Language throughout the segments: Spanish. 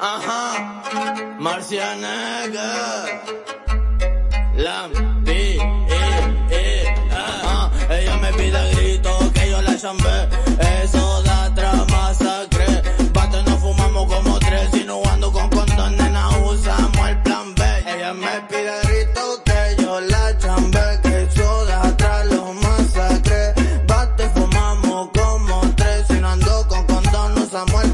Ajá, Marcianeca. La B, E, E, ah. Ella me pide grito que yo la chambé. Eso da otra masacre. Bate, no fumamos como tres. Si no ando con condón, nena, usamos el plan B. Ella me pide grito que yo la chambé. Que eso da atrás los masacre. Bate, fumamos como tres. Si no ando con condón, usamos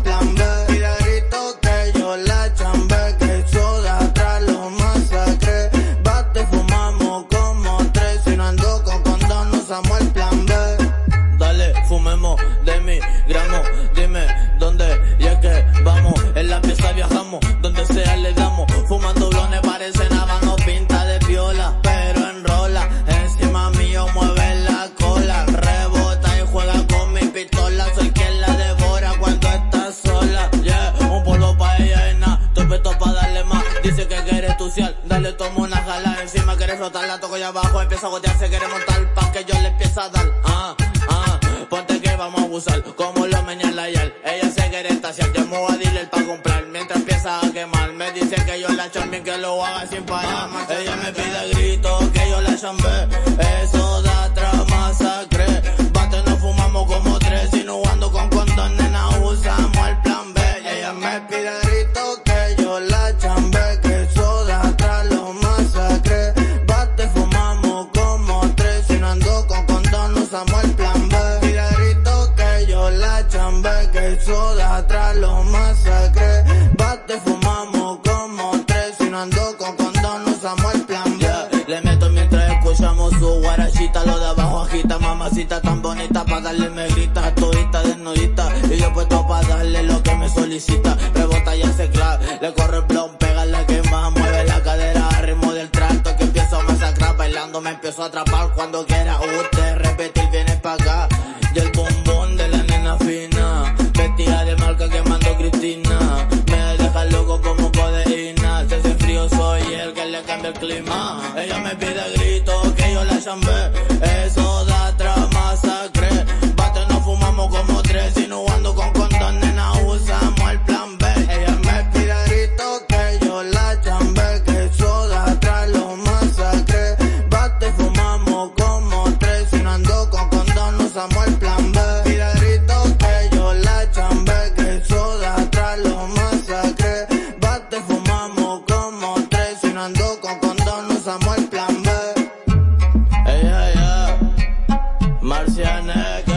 viajamos, donde sea le damos. Fumando blones parece habano, pinta de viola, pero enrola. Encima mío mueve la cola, rebota y juega con mi pistola. Soy quien la devora cuando está sola. Yeah, un polo pa' ella y nada, estoy puesto pa' darle más. Dice que quiere estuciar, dale tomo una jala. Encima quiere la toco y abajo, empieza a gotearse, quiere montar pa' que yo le empiece a dar. Ah, vamos a abusar, como lo meña la yal. Ella se quiere estaciar, llamo a dealer pa' comprar, mientras empieza a quemar. Me dice que yo la chambé, que lo haga sin parar. Ella me pide grito, que yo la chambé. Eso da otra masacre. Bate, no fumamos como tres, y no ando con condón, nena, usamos el plan B. Ella me pide grito, que yo la chambé, que eso da atrás los masacre. Bate, fumamos como tres, no con usamos. Eso da atrás los masacre. Bate, fumamos como tres, y no ando con condón, usamos el plan B. Le meto mientras escuchamos su guarachita, lo de abajo agita, mamacita tan bonita, pa' darle me grita, todita desnudita, y yo puesto pa' darle lo que me solicita, rebota y hace clap, le corre el blon, pega la que más, mueve la cadera al ritmo del trato, que empiezo a masacrar, bailando me empiezo a atrapar, cuando quiera. Usted repetir viene pa' acá, Ella me pide gritos que yo la chambé. Eso da trama sacré. Bate, no fumamos como tres. Si no ando con condón, nena, usamos el plan B. Ella me pide gritos que yo la chambé. Que eso da atrás lo masacré. Bate, fumamos como tres. Si no ando con condón, usamos el plan B. Pide gritos que yo la chambé. Que eso da atrás lo masacré. Bate, fumamos como tres. Si ando Yeah.